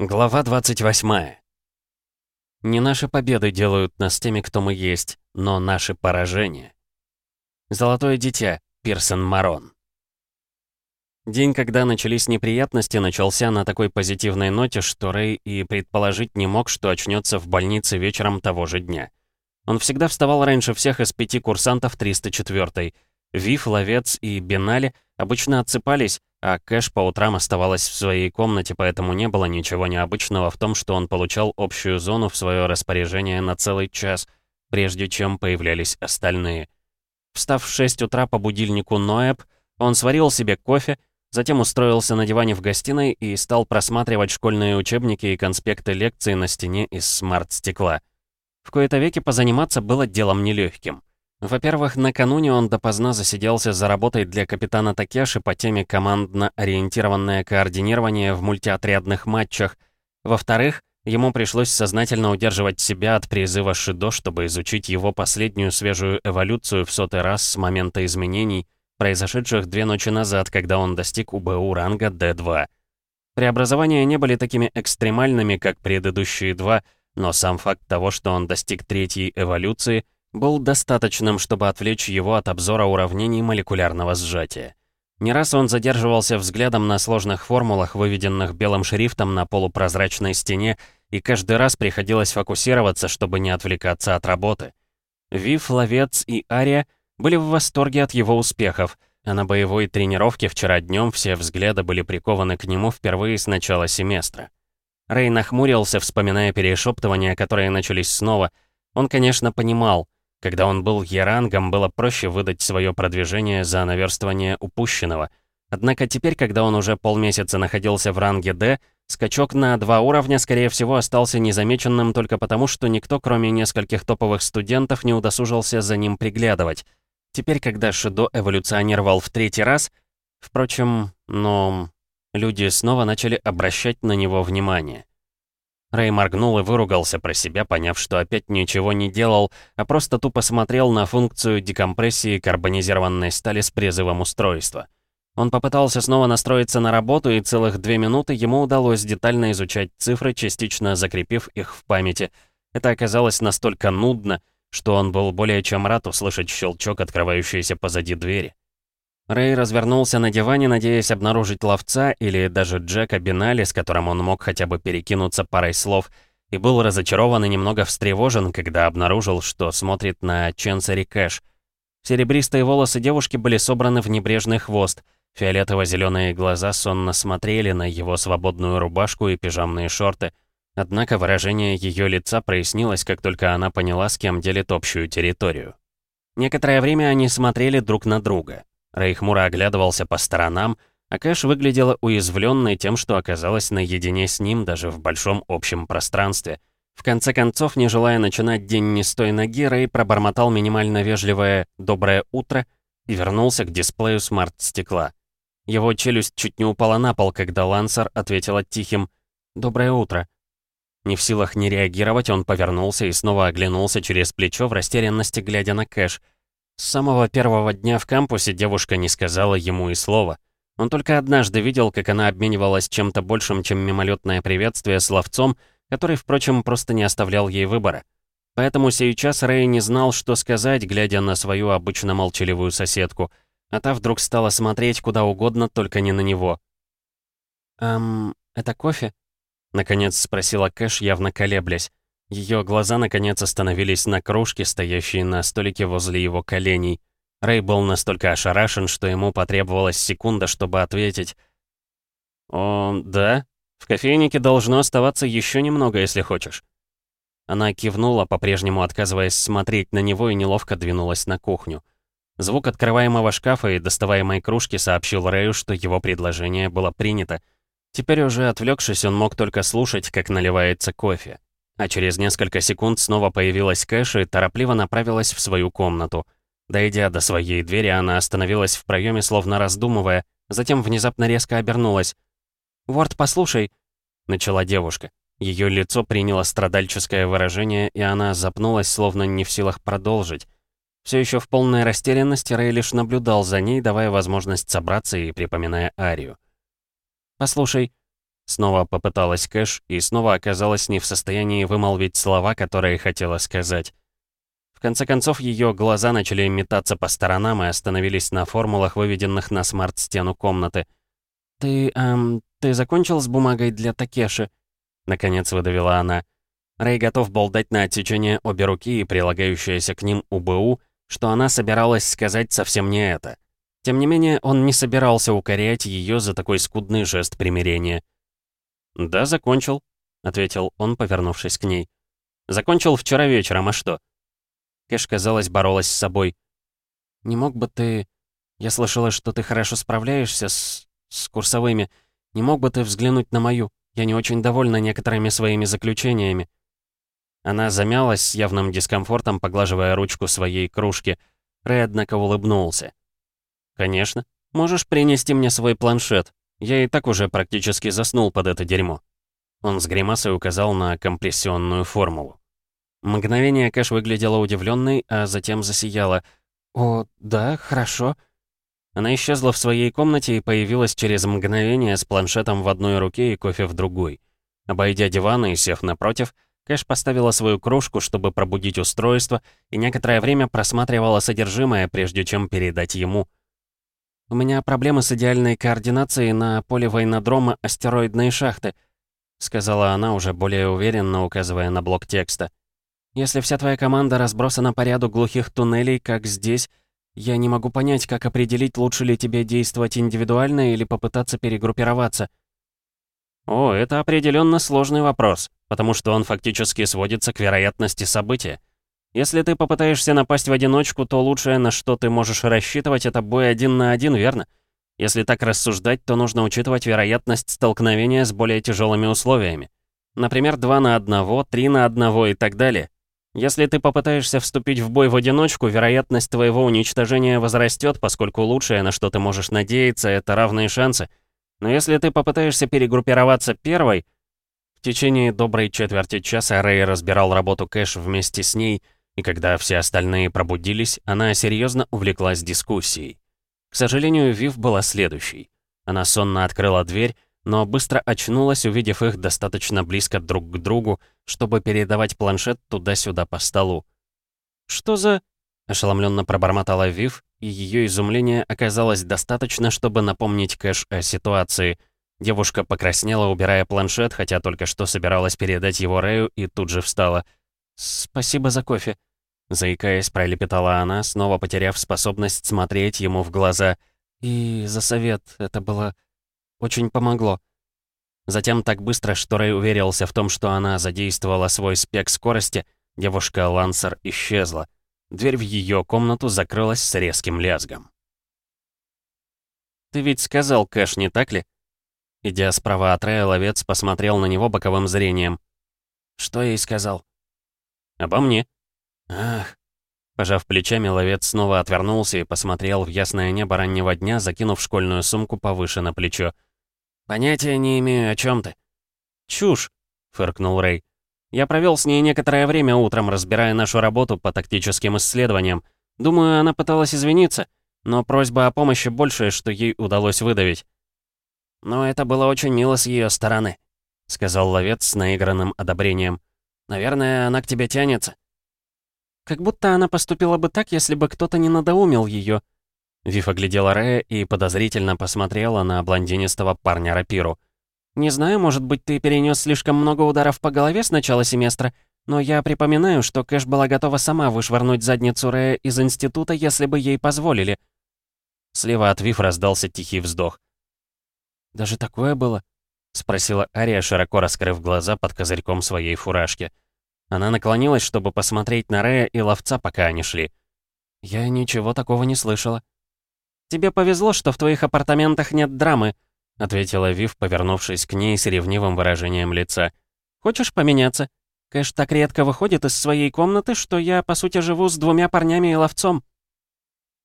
Глава 28. Не наши победы делают нас теми, кто мы есть, но наши поражения. Золотое дитя, Пирсон Марон. День, когда начались неприятности, начался на такой позитивной ноте, что Рэй и предположить не мог, что очнется в больнице вечером того же дня. Он всегда вставал раньше всех из пяти курсантов 304-й. Вив, Ловец и Бенали обычно отсыпались, а Кэш по утрам оставалась в своей комнате, поэтому не было ничего необычного в том, что он получал общую зону в свое распоряжение на целый час, прежде чем появлялись остальные. Встав в 6 утра по будильнику Ноэб, он сварил себе кофе, затем устроился на диване в гостиной и стал просматривать школьные учебники и конспекты лекций на стене из смарт-стекла. В кои-то веки позаниматься было делом нелегким. Во-первых, накануне он допоздна засиделся за работой для капитана Такеши по теме командно-ориентированное координирование в мультиотрядных матчах. Во-вторых, ему пришлось сознательно удерживать себя от призыва Шидо, чтобы изучить его последнюю свежую эволюцию в сотый раз с момента изменений, произошедших две ночи назад, когда он достиг УБУ ранга D2. Преобразования не были такими экстремальными, как предыдущие два, но сам факт того, что он достиг третьей эволюции – был достаточным, чтобы отвлечь его от обзора уравнений молекулярного сжатия. Не раз он задерживался взглядом на сложных формулах, выведенных белым шрифтом на полупрозрачной стене, и каждый раз приходилось фокусироваться, чтобы не отвлекаться от работы. Вив, Ловец и Ария были в восторге от его успехов, а на боевой тренировке вчера днем все взгляды были прикованы к нему впервые с начала семестра. Рэй нахмурился, вспоминая перешептывания, которые начались снова. Он, конечно, понимал, когда он был Ярангом, было проще выдать свое продвижение за наверстывание упущенного. Однако теперь, когда он уже полмесяца находился в ранге D, скачок на два уровня, скорее всего, остался незамеченным только потому, что никто, кроме нескольких топовых студентов, не удосужился за ним приглядывать. Теперь, когда Шидо эволюционировал в третий раз, впрочем, но люди снова начали обращать на него внимание. Рэй моргнул и выругался про себя, поняв, что опять ничего не делал, а просто тупо смотрел на функцию декомпрессии карбонизированной стали с призывом устройства. Он попытался снова настроиться на работу, и целых две минуты ему удалось детально изучать цифры, частично закрепив их в памяти. Это оказалось настолько нудно, что он был более чем рад услышать щелчок, открывающийся позади двери. Рэй развернулся на диване, надеясь обнаружить ловца или даже Джека Бинали, с которым он мог хотя бы перекинуться парой слов, и был разочарован и немного встревожен, когда обнаружил, что смотрит на Ченсери Кэш. Серебристые волосы девушки были собраны в небрежный хвост, фиолетово-зеленые глаза сонно смотрели на его свободную рубашку и пижамные шорты. Однако выражение ее лица прояснилось, как только она поняла, с кем делит общую территорию. Некоторое время они смотрели друг на друга. Рэй хмуро оглядывался по сторонам, а Кэш выглядела уязвленной тем, что оказалась наедине с ним даже в большом общем пространстве. В конце концов, не желая начинать день не с той ноги, Рэй пробормотал минимально вежливое «доброе утро» и вернулся к дисплею смарт-стекла. Его челюсть чуть не упала на пол, когда Лансер ответила тихим «доброе утро». Не в силах не реагировать, он повернулся и снова оглянулся через плечо в растерянности, глядя на Кэш — с самого первого дня в кампусе девушка не сказала ему и слова. Он только однажды видел, как она обменивалась чем-то большим, чем мимолетное приветствие с ловцом, который, впрочем, просто не оставлял ей выбора. Поэтому сейчас Рэй не знал, что сказать, глядя на свою обычно молчаливую соседку, а та вдруг стала смотреть куда угодно, только не на него. «Эм, это кофе?» — наконец спросила Кэш, явно колеблясь. Ее глаза наконец остановились на кружке, стоящей на столике возле его коленей. Рэй был настолько ошарашен, что ему потребовалась секунда, чтобы ответить. «О, да? В кофейнике должно оставаться еще немного, если хочешь». Она кивнула, по-прежнему отказываясь смотреть на него, и неловко двинулась на кухню. Звук открываемого шкафа и доставаемой кружки сообщил Рэю, что его предложение было принято. Теперь уже отвлекшись, он мог только слушать, как наливается кофе. А через несколько секунд снова появилась Кэш и торопливо направилась в свою комнату. Дойдя до своей двери, она остановилась в проеме, словно раздумывая, затем внезапно резко обернулась. «Ворд, послушай», — начала девушка. Ее лицо приняло страдальческое выражение, и она запнулась, словно не в силах продолжить. Все еще в полной растерянности Рэй лишь наблюдал за ней, давая возможность собраться и припоминая Арию. «Послушай, Снова попыталась Кэш и снова оказалась не в состоянии вымолвить слова, которые хотела сказать. В конце концов, ее глаза начали метаться по сторонам и остановились на формулах, выведенных на смарт-стену комнаты. «Ты, эм, ты закончил с бумагой для Такеши?» Наконец выдавила она. Рэй готов был дать на отсечение обе руки и прилагающееся к ним УБУ, что она собиралась сказать совсем не это. Тем не менее, он не собирался укорять ее за такой скудный жест примирения. «Да, закончил», — ответил он, повернувшись к ней. «Закончил вчера вечером, а что?» Кэш, казалось, боролась с собой. «Не мог бы ты... Я слышала, что ты хорошо справляешься с... с курсовыми. Не мог бы ты взглянуть на мою? Я не очень довольна некоторыми своими заключениями». Она замялась с явным дискомфортом, поглаживая ручку своей кружки. Рэй, однако, улыбнулся. «Конечно. Можешь принести мне свой планшет. Я и так уже практически заснул под это дерьмо». Он с гримасой указал на компрессионную формулу. Мгновение Кэш выглядела удивленной, а затем засияла. «О, да, хорошо». Она исчезла в своей комнате и появилась через мгновение с планшетом в одной руке и кофе в другой. Обойдя диван и сев напротив, Кэш поставила свою кружку, чтобы пробудить устройство, и некоторое время просматривала содержимое, прежде чем передать ему. «У меня проблемы с идеальной координацией на поле войнодрома астероидной шахты», сказала она, уже более уверенно указывая на блок текста. «Если вся твоя команда разбросана по ряду глухих туннелей, как здесь, я не могу понять, как определить, лучше ли тебе действовать индивидуально или попытаться перегруппироваться». «О, это определенно сложный вопрос», потому что он фактически сводится к вероятности события. Если ты попытаешься напасть в одиночку, то лучшее, на что ты можешь рассчитывать, это бой один на один, верно? Если так рассуждать, то нужно учитывать вероятность столкновения с более тяжелыми условиями. Например, 2 на 1, 3 на 1 и так далее. Если ты попытаешься вступить в бой в одиночку, вероятность твоего уничтожения возрастет, поскольку лучшее, на что ты можешь надеяться, это равные шансы. Но если ты попытаешься перегруппироваться первой, в течение доброй четверти часа Рэй разбирал работу Кэш вместе с ней, и когда все остальные пробудились, она серьезно увлеклась дискуссией. К сожалению, Вив была следующей. Она сонно открыла дверь, но быстро очнулась, увидев их достаточно близко друг к другу, чтобы передавать планшет туда-сюда по столу. «Что за...» — ошеломленно пробормотала Вив, и ее изумление оказалось достаточно, чтобы напомнить Кэш о ситуации — Девушка покраснела, убирая планшет, хотя только что собиралась передать его Рэю и тут же встала. «Спасибо за кофе», — заикаясь, пролепетала она, снова потеряв способность смотреть ему в глаза. «И за совет это было... очень помогло». Затем так быстро, что Рэй уверился в том, что она задействовала свой спек скорости, девушка Лансер исчезла. Дверь в ее комнату закрылась с резким лязгом. «Ты ведь сказал, Кэш, не так ли?» Идя справа от Рэя, ловец посмотрел на него боковым зрением. «Что я ей сказал?» «Обо мне». «Ах». Пожав плечами, ловец снова отвернулся и посмотрел в ясное небо раннего дня, закинув школьную сумку повыше на плечо. «Понятия не имею, о чем ты». «Чушь», — фыркнул Рэй. «Я провел с ней некоторое время утром, разбирая нашу работу по тактическим исследованиям. Думаю, она пыталась извиниться, но просьба о помощи большее, что ей удалось выдавить. «Но это было очень мило с ее стороны», — сказал ловец с наигранным одобрением. «Наверное, она к тебе тянется». «Как будто она поступила бы так, если бы кто-то не надоумил ее. Виф оглядела Рэя и подозрительно посмотрела на блондинистого парня Рапиру. «Не знаю, может быть, ты перенес слишком много ударов по голове с начала семестра, но я припоминаю, что Кэш была готова сама вышвырнуть задницу Рэя из института, если бы ей позволили». Слева от Виф раздался тихий вздох. «Даже такое было?» — спросила Ария, широко раскрыв глаза под козырьком своей фуражки. Она наклонилась, чтобы посмотреть на Рея и ловца, пока они шли. «Я ничего такого не слышала». «Тебе повезло, что в твоих апартаментах нет драмы», — ответила Вив, повернувшись к ней с ревнивым выражением лица. «Хочешь поменяться? Кэш так редко выходит из своей комнаты, что я, по сути, живу с двумя парнями и ловцом».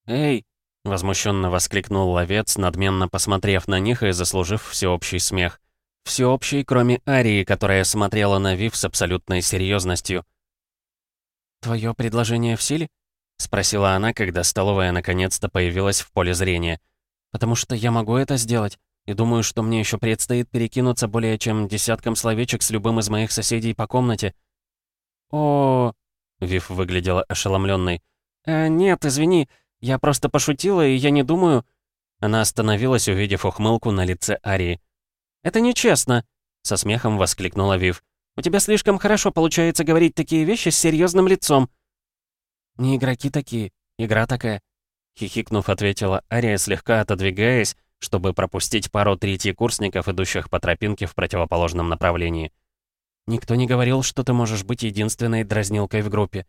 «Эй, Возмущенно воскликнул ловец, надменно посмотрев на них и заслужив всеобщий смех. Всеобщий, кроме Арии, которая смотрела на Вив с абсолютной серьезностью. «Твое предложение в силе?» — спросила она, когда столовая наконец-то появилась в поле зрения. «Потому что я могу это сделать. и думаю, что мне еще предстоит перекинуться более чем десятком словечек с любым из моих соседей по комнате». «О...» — Вив выглядела ошеломленной. «Э, «Нет, извини, я просто пошутила, и я не думаю...» Она остановилась, увидев ухмылку на лице Арии. «Это нечестно!» — со смехом воскликнула Вив. «У тебя слишком хорошо получается говорить такие вещи с серьезным лицом». «Не игроки такие, игра такая», — хихикнув, ответила Ария, слегка отодвигаясь, чтобы пропустить пару курсников, идущих по тропинке в противоположном направлении. «Никто не говорил, что ты можешь быть единственной дразнилкой в группе».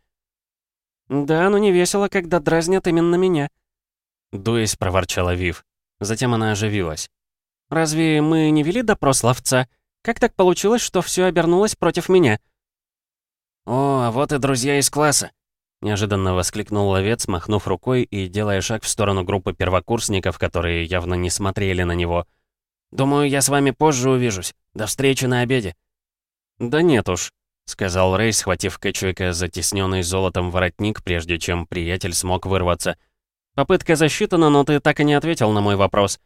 «Да, но не весело, когда дразнят именно меня», — дуясь, проворчала Вив. Затем она оживилась. «Разве мы не вели допрос ловца? Как так получилось, что все обернулось против меня?» «О, а вот и друзья из класса!» Неожиданно воскликнул ловец, махнув рукой и делая шаг в сторону группы первокурсников, которые явно не смотрели на него. «Думаю, я с вами позже увижусь. До встречи на обеде». «Да нет уж», — сказал Рэй, схватив Кэтчуика за тесненный золотом воротник, прежде чем приятель смог вырваться. «Попытка засчитана, но ты так и не ответил на мой вопрос.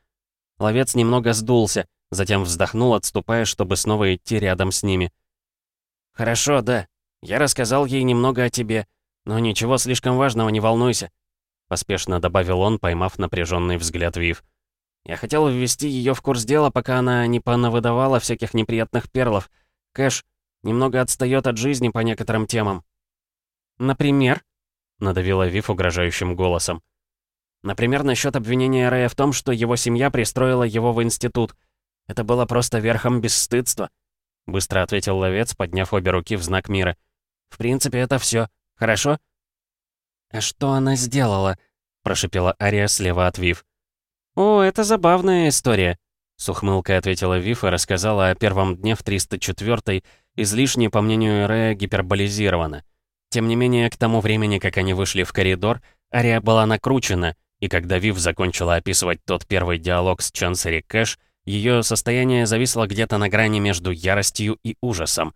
Ловец немного сдулся, затем вздохнул, отступая, чтобы снова идти рядом с ними. «Хорошо, да. Я рассказал ей немного о тебе, но ничего слишком важного, не волнуйся», — поспешно добавил он, поймав напряженный взгляд Вив. «Я хотел ввести ее в курс дела, пока она не понавыдавала всяких неприятных перлов. Кэш немного отстает от жизни по некоторым темам». «Например?» — надавила Вив угрожающим голосом. Например, насчет обвинения Рэя в том, что его семья пристроила его в институт. Это было просто верхом бесстыдства», — быстро ответил ловец, подняв обе руки в знак мира. «В принципе, это все. Хорошо?» «А что она сделала?» — прошипела Ария слева от Вив. «О, это забавная история», — с ухмылкой ответила Вив и рассказала о первом дне в 304-й, излишне, по мнению Рэя, гиперболизировано. Тем не менее, к тому времени, как они вышли в коридор, Ария была накручена — и когда Вив закончила описывать тот первый диалог с Чансери Кэш, ее состояние зависло где-то на грани между яростью и ужасом.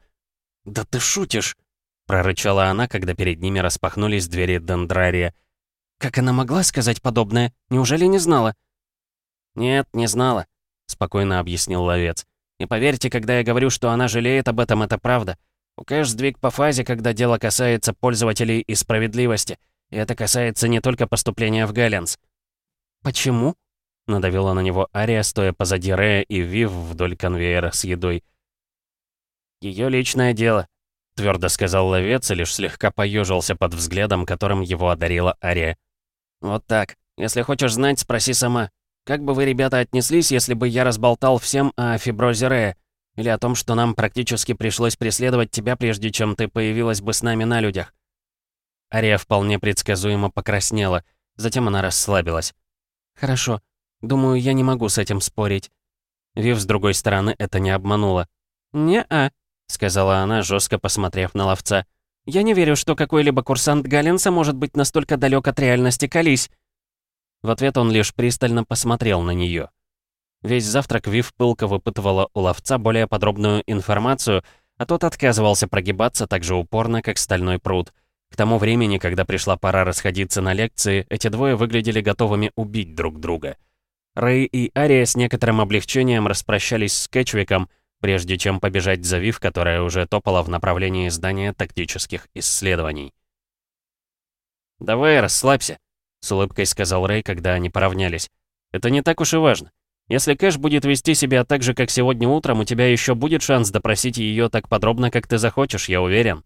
«Да ты шутишь!» — прорычала она, когда перед ними распахнулись двери Дендрария. «Как она могла сказать подобное? Неужели не знала?» «Нет, не знала», — спокойно объяснил ловец. «И поверьте, когда я говорю, что она жалеет об этом, это правда. У Кэш сдвиг по фазе, когда дело касается пользователей и справедливости. Это касается не только поступления в Гэлленс. «Почему?» — надавила на него Ария, стоя позади Рея и Вив вдоль конвейера с едой. Ее личное дело», — твердо сказал ловец и лишь слегка поежился под взглядом, которым его одарила Ария. «Вот так. Если хочешь знать, спроси сама. Как бы вы, ребята, отнеслись, если бы я разболтал всем о фиброзе Рея? Или о том, что нам практически пришлось преследовать тебя, прежде чем ты появилась бы с нами на людях?» Ария вполне предсказуемо покраснела, затем она расслабилась. «Хорошо. Думаю, я не могу с этим спорить». Вив, с другой стороны, это не обманула. «Не-а», — сказала она, жестко посмотрев на ловца. «Я не верю, что какой-либо курсант Галленса может быть настолько далек от реальности, колись». В ответ он лишь пристально посмотрел на нее. Весь завтрак Вив пылко выпытывала у ловца более подробную информацию, а тот отказывался прогибаться так же упорно, как стальной пруд — к тому времени, когда пришла пора расходиться на лекции, эти двое выглядели готовыми убить друг друга. Рэй и Ария с некоторым облегчением распрощались с Кэтчвиком, прежде чем побежать за Вив, которая уже топала в направлении здания тактических исследований. «Давай, расслабься», — с улыбкой сказал Рэй, когда они поравнялись. «Это не так уж и важно. Если Кэш будет вести себя так же, как сегодня утром, у тебя еще будет шанс допросить ее так подробно, как ты захочешь, я уверен».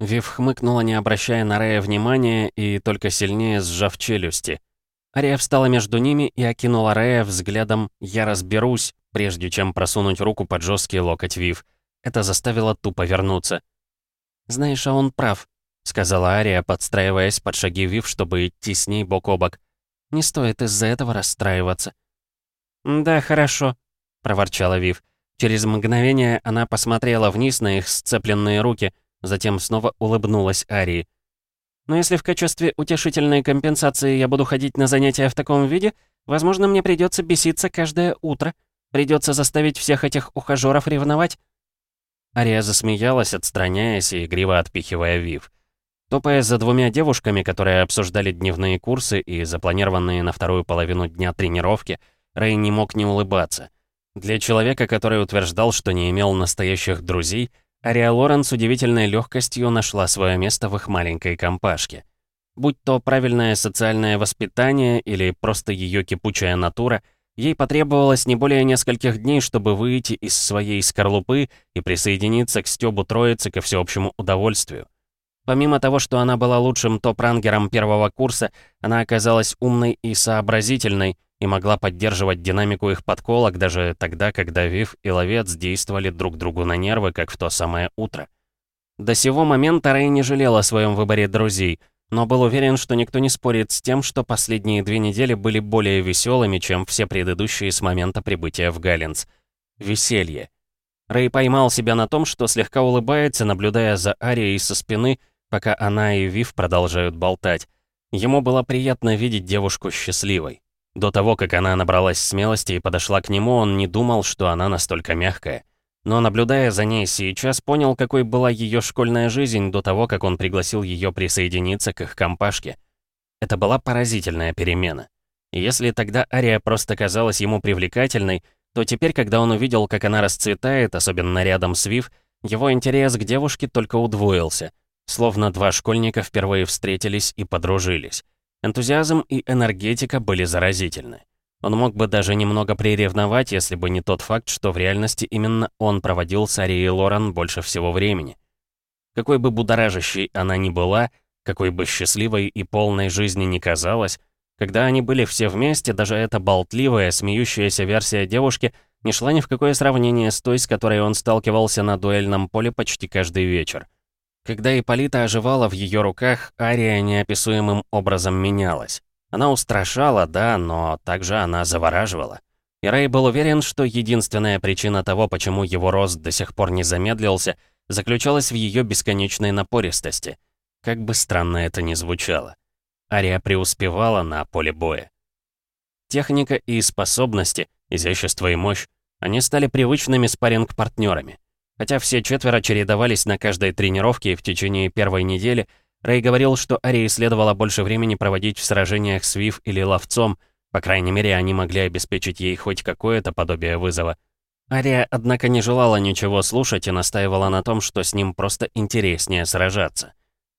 Вив хмыкнула, не обращая на Рея внимания и только сильнее сжав челюсти. Ария встала между ними и окинула Рея взглядом «Я разберусь», прежде чем просунуть руку под жесткий локоть Вив. Это заставило тупо вернуться. «Знаешь, а он прав», — сказала Ария, подстраиваясь под шаги Вив, чтобы идти с ней бок о бок. «Не стоит из-за этого расстраиваться». «Да, хорошо», — проворчала Вив. Через мгновение она посмотрела вниз на их сцепленные руки — Затем снова улыбнулась Арии. «Но если в качестве утешительной компенсации я буду ходить на занятия в таком виде, возможно, мне придется беситься каждое утро. Придется заставить всех этих ухажеров ревновать». Ария засмеялась, отстраняясь и игриво отпихивая Вив. Топая за двумя девушками, которые обсуждали дневные курсы и запланированные на вторую половину дня тренировки, Рэй не мог не улыбаться. Для человека, который утверждал, что не имел настоящих друзей, Ария Лорен с удивительной легкостью нашла свое место в их маленькой компашке. Будь то правильное социальное воспитание или просто ее кипучая натура, ей потребовалось не более нескольких дней, чтобы выйти из своей скорлупы и присоединиться к Стёбу Троицы ко всеобщему удовольствию. Помимо того, что она была лучшим топ-рангером первого курса, она оказалась умной и сообразительной и могла поддерживать динамику их подколок даже тогда, когда Вив и Ловец действовали друг другу на нервы, как в то самое утро. До сего момента Рэй не жалел о своем выборе друзей — но был уверен, что никто не спорит с тем, что последние две недели были более веселыми, чем все предыдущие с момента прибытия в Галлинс. Веселье. Рэй поймал себя на том, что слегка улыбается, наблюдая за Арией со спины, пока она и Вив продолжают болтать. Ему было приятно видеть девушку счастливой. До того, как она набралась смелости и подошла к нему, он не думал, что она настолько мягкая но, наблюдая за ней сейчас, понял, какой была ее школьная жизнь до того, как он пригласил ее присоединиться к их компашке. Это была поразительная перемена. И если тогда Ария просто казалась ему привлекательной, то теперь, когда он увидел, как она расцветает, особенно рядом с Вив, его интерес к девушке только удвоился, словно два школьника впервые встретились и подружились. Энтузиазм и энергетика были заразительны. Он мог бы даже немного приревновать, если бы не тот факт, что в реальности именно он проводил с Арией Лоран больше всего времени. Какой бы будоражащей она ни была, какой бы счастливой и полной жизни ни казалась, когда они были все вместе, даже эта болтливая, смеющаяся версия девушки не шла ни в какое сравнение с той, с которой он сталкивался на дуэльном поле почти каждый вечер. Когда Ипполита оживала в ее руках, Ария неописуемым образом менялась. Она устрашала, да, но также она завораживала. И Рэй был уверен, что единственная причина того, почему его рост до сих пор не замедлился, заключалась в ее бесконечной напористости. Как бы странно это ни звучало. Ария преуспевала на поле боя. Техника и способности, изящество и мощь, они стали привычными спарринг-партнерами. Хотя все четверо чередовались на каждой тренировке в течение первой недели, Рэй говорил, что Арии следовало больше времени проводить в сражениях с Вив или Ловцом, по крайней мере, они могли обеспечить ей хоть какое-то подобие вызова. Ария, однако, не желала ничего слушать и настаивала на том, что с ним просто интереснее сражаться.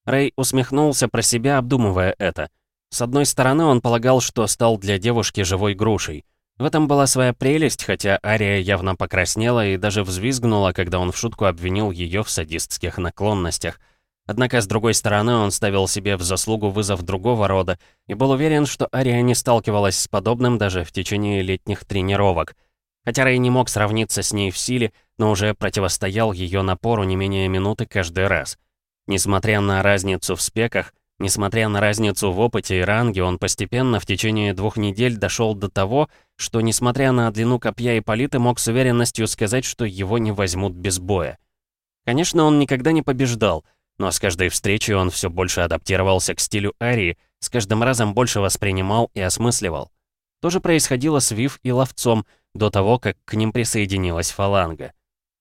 Рэй усмехнулся про себя, обдумывая это. С одной стороны, он полагал, что стал для девушки живой грушей. В этом была своя прелесть, хотя Ария явно покраснела и даже взвизгнула, когда он в шутку обвинил ее в садистских наклонностях. Однако, с другой стороны, он ставил себе в заслугу вызов другого рода и был уверен, что Ария не сталкивалась с подобным даже в течение летних тренировок. Хотя Рэй не мог сравниться с ней в силе, но уже противостоял ее напору не менее минуты каждый раз. Несмотря на разницу в спеках, несмотря на разницу в опыте и ранге, он постепенно в течение двух недель дошел до того, что, несмотря на длину копья и политы, мог с уверенностью сказать, что его не возьмут без боя. Конечно, он никогда не побеждал — но с каждой встречей он все больше адаптировался к стилю Арии, с каждым разом больше воспринимал и осмысливал. То же происходило с Вив и Ловцом до того, как к ним присоединилась фаланга.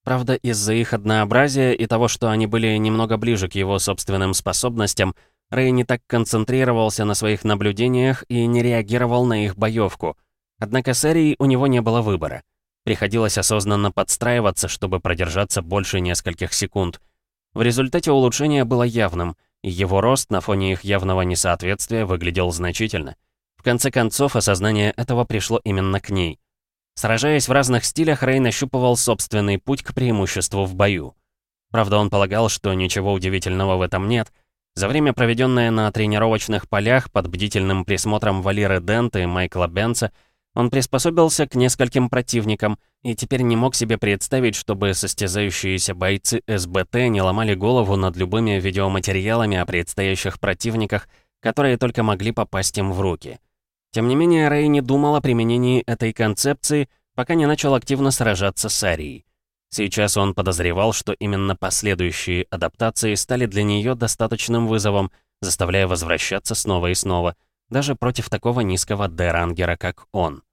Правда, из-за их однообразия и того, что они были немного ближе к его собственным способностям, Рэй не так концентрировался на своих наблюдениях и не реагировал на их боевку. Однако с Арией у него не было выбора. Приходилось осознанно подстраиваться, чтобы продержаться больше нескольких секунд. В результате улучшение было явным, и его рост на фоне их явного несоответствия выглядел значительно. В конце концов, осознание этого пришло именно к ней. Сражаясь в разных стилях, Рей нащупывал собственный путь к преимуществу в бою. Правда, он полагал, что ничего удивительного в этом нет. За время, проведенное на тренировочных полях под бдительным присмотром Валеры Дента и Майкла Бенца, он приспособился к нескольким противникам и теперь не мог себе представить, чтобы состязающиеся бойцы СБТ не ломали голову над любыми видеоматериалами о предстоящих противниках, которые только могли попасть им в руки. Тем не менее, Рэй не думал о применении этой концепции, пока не начал активно сражаться с Арией. Сейчас он подозревал, что именно последующие адаптации стали для нее достаточным вызовом, заставляя возвращаться снова и снова, даже против такого низкого Д-рангера, как он.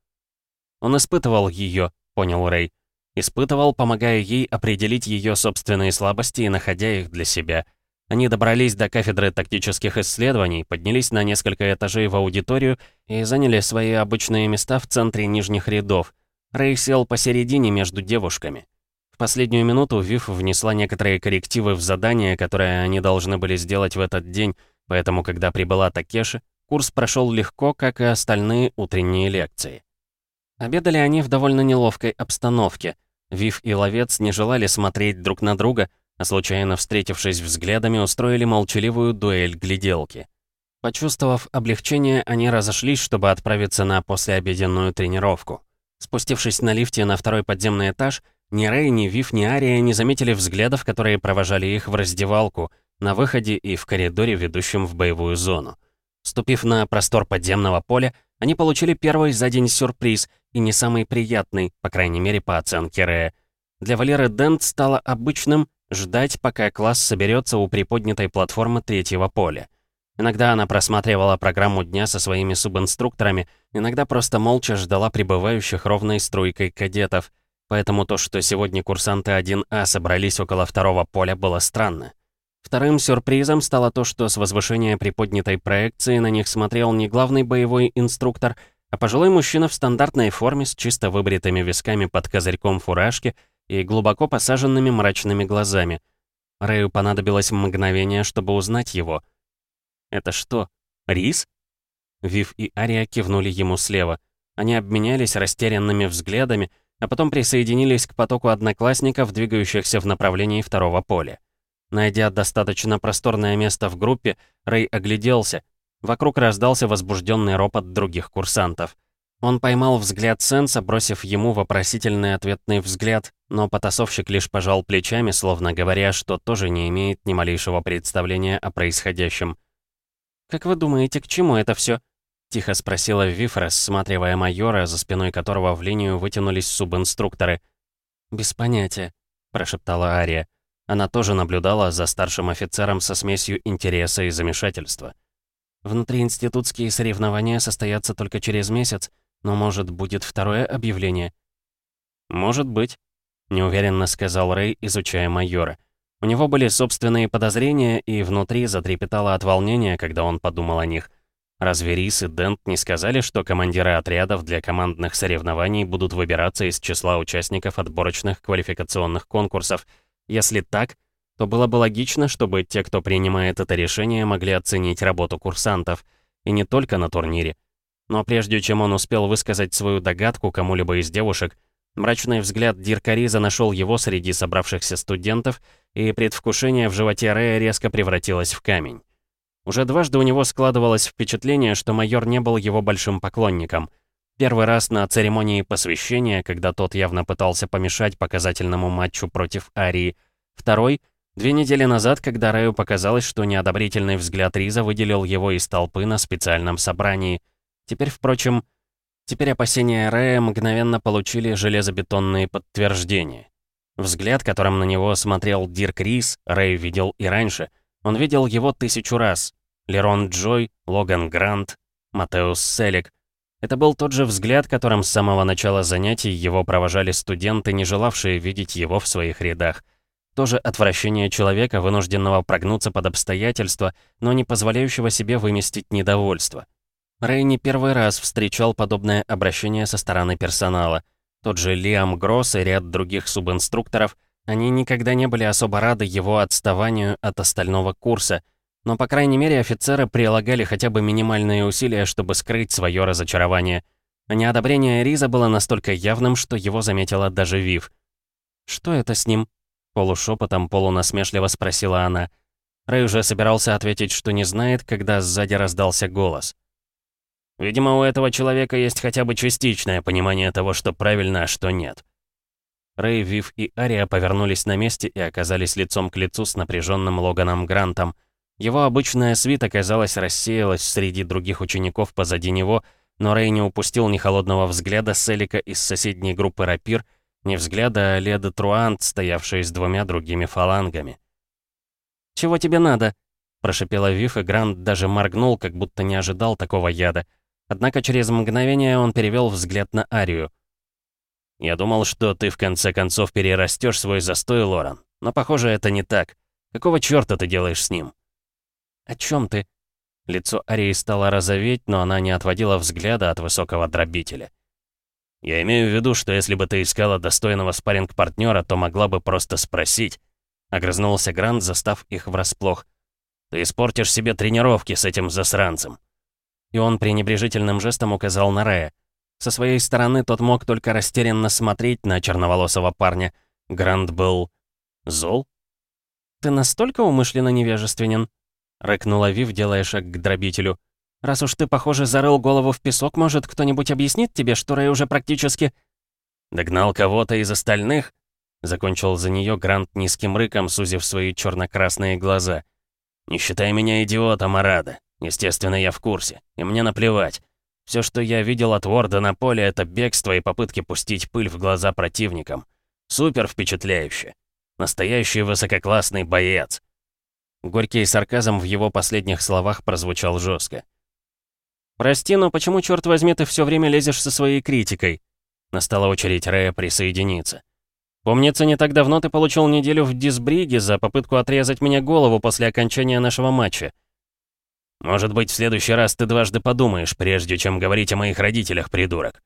Он испытывал ее, понял Рэй. Испытывал, помогая ей определить ее собственные слабости и находя их для себя. Они добрались до кафедры тактических исследований, поднялись на несколько этажей в аудиторию и заняли свои обычные места в центре нижних рядов. Рэй сел посередине между девушками. В последнюю минуту Вив внесла некоторые коррективы в задание, которое они должны были сделать в этот день, поэтому, когда прибыла Такеши, курс прошел легко, как и остальные утренние лекции. Обедали они в довольно неловкой обстановке. Вив и Ловец не желали смотреть друг на друга, а случайно встретившись взглядами, устроили молчаливую дуэль гляделки. Почувствовав облегчение, они разошлись, чтобы отправиться на послеобеденную тренировку. Спустившись на лифте на второй подземный этаж, ни Рэй, ни Вив, ни Ария не заметили взглядов, которые провожали их в раздевалку, на выходе и в коридоре, ведущем в боевую зону. Ступив на простор подземного поля, они получили первый за день сюрприз, и не самый приятный, по крайней мере, по оценке Рэя. Для Валеры Дент стало обычным ждать, пока класс соберется у приподнятой платформы третьего поля. Иногда она просматривала программу дня со своими субинструкторами, иногда просто молча ждала прибывающих ровной струйкой кадетов. Поэтому то, что сегодня курсанты 1А собрались около второго поля, было странно. Вторым сюрпризом стало то, что с возвышения приподнятой проекции на них смотрел не главный боевой инструктор, а пожилой мужчина в стандартной форме с чисто выбритыми висками под козырьком фуражки и глубоко посаженными мрачными глазами. Рэю понадобилось мгновение, чтобы узнать его — «Это что, рис?» Вив и Ария кивнули ему слева. Они обменялись растерянными взглядами, а потом присоединились к потоку одноклассников, двигающихся в направлении второго поля. Найдя достаточно просторное место в группе, Рэй огляделся. Вокруг раздался возбужденный ропот других курсантов. Он поймал взгляд Сенса, бросив ему вопросительный ответный взгляд, но потасовщик лишь пожал плечами, словно говоря, что тоже не имеет ни малейшего представления о происходящем. «Как вы думаете, к чему это все? Тихо спросила Виф, рассматривая майора, за спиной которого в линию вытянулись субинструкторы. «Без понятия», — прошептала Ария. Она тоже наблюдала за старшим офицером со смесью интереса и замешательства. «Внутриинститутские соревнования состоятся только через месяц, но, может, будет второе объявление?» «Может быть», — неуверенно сказал Рэй, изучая майора. У него были собственные подозрения, и внутри затрепетало от волнения, когда он подумал о них. Разве Рис и Дент не сказали, что командиры отрядов для командных соревнований будут выбираться из числа участников отборочных квалификационных конкурсов? Если так, то было бы логично, чтобы те, кто принимает это решение, могли оценить работу курсантов. И не только на турнире. Но прежде чем он успел высказать свою догадку кому-либо из девушек, Мрачный взгляд Дирка Риза нашел его среди собравшихся студентов, и предвкушение в животе Рэя резко превратилось в камень. Уже дважды у него складывалось впечатление, что майор не был его большим поклонником. Первый раз на церемонии посвящения, когда тот явно пытался помешать показательному матчу против Арии. Второй — две недели назад, когда Рэю показалось, что неодобрительный взгляд Риза выделил его из толпы на специальном собрании. Теперь, впрочем, Теперь опасения Рэя мгновенно получили железобетонные подтверждения. Взгляд, которым на него смотрел Дирк Рис, Рэй видел и раньше. Он видел его тысячу раз. Лерон Джой, Логан Грант, Матеус Селик. Это был тот же взгляд, которым с самого начала занятий его провожали студенты, не желавшие видеть его в своих рядах. Тоже отвращение человека, вынужденного прогнуться под обстоятельства, но не позволяющего себе выместить недовольство. Рэй не первый раз встречал подобное обращение со стороны персонала. Тот же Лиам Гросс и ряд других субинструкторов, они никогда не были особо рады его отставанию от остального курса, но, по крайней мере, офицеры прилагали хотя бы минимальные усилия, чтобы скрыть свое разочарование. А неодобрение Риза было настолько явным, что его заметила даже Вив. «Что это с ним?» — полушепотом, полунасмешливо спросила она. Рэй уже собирался ответить, что не знает, когда сзади раздался голос — Видимо, у этого человека есть хотя бы частичное понимание того, что правильно, а что нет. Рэй, Вив и Ария повернулись на месте и оказались лицом к лицу с напряженным Логаном Грантом. Его обычная свита, казалось, рассеялась среди других учеников позади него, но Рэй не упустил ни холодного взгляда Селика из соседней группы рапир, ни взгляда Леды Труант, стоявшей с двумя другими фалангами. «Чего тебе надо?» — прошипела Вив, и Грант даже моргнул, как будто не ожидал такого яда. Однако через мгновение он перевел взгляд на Арию. «Я думал, что ты в конце концов перерастешь свой застой, Лоран. Но, похоже, это не так. Какого чёрта ты делаешь с ним?» «О чем ты?» Лицо Арии стало розоветь, но она не отводила взгляда от высокого дробителя. «Я имею в виду, что если бы ты искала достойного спарринг-партнера, то могла бы просто спросить». Огрызнулся Грант, застав их врасплох. «Ты испортишь себе тренировки с этим засранцем». И он пренебрежительным жестом указал на Рэя. Со своей стороны тот мог только растерянно смотреть на черноволосого парня. Грант был... зол? «Ты настолько умышленно невежественен?» — рыкнула Вив, делая шаг к дробителю. «Раз уж ты, похоже, зарыл голову в песок, может, кто-нибудь объяснит тебе, что Рэй уже практически...» «Догнал кого-то из остальных?» — закончил за нее Грант низким рыком, сузив свои черно-красные глаза. «Не считай меня идиотом, Арада. Естественно, я в курсе, и мне наплевать. Все, что я видел от Ворда на поле, это бегство и попытки пустить пыль в глаза противникам. Супер впечатляюще. Настоящий высококлассный боец. Горький сарказм в его последних словах прозвучал жестко. «Прости, но почему, черт возьми, ты все время лезешь со своей критикой?» Настала очередь Рэя присоединиться. «Помнится, не так давно ты получил неделю в дисбриге за попытку отрезать мне голову после окончания нашего матча. Может быть, в следующий раз ты дважды подумаешь, прежде чем говорить о моих родителях, придурок».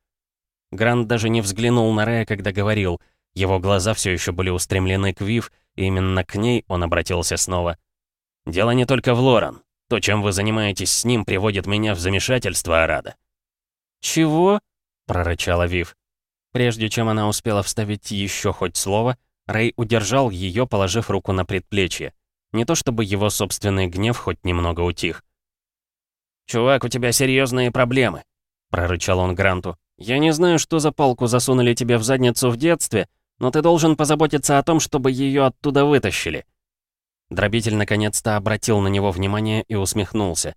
Грант даже не взглянул на Рэя, когда говорил. Его глаза все еще были устремлены к Вив, и именно к ней он обратился снова. «Дело не только в Лоран. То, чем вы занимаетесь с ним, приводит меня в замешательство, Арада». «Чего?» — прорычала Вив. Прежде чем она успела вставить еще хоть слово, Рэй удержал ее, положив руку на предплечье. Не то чтобы его собственный гнев хоть немного утих. «Чувак, у тебя серьезные проблемы», — прорычал он Гранту. «Я не знаю, что за палку засунули тебе в задницу в детстве, но ты должен позаботиться о том, чтобы ее оттуда вытащили». Дробитель наконец-то обратил на него внимание и усмехнулся.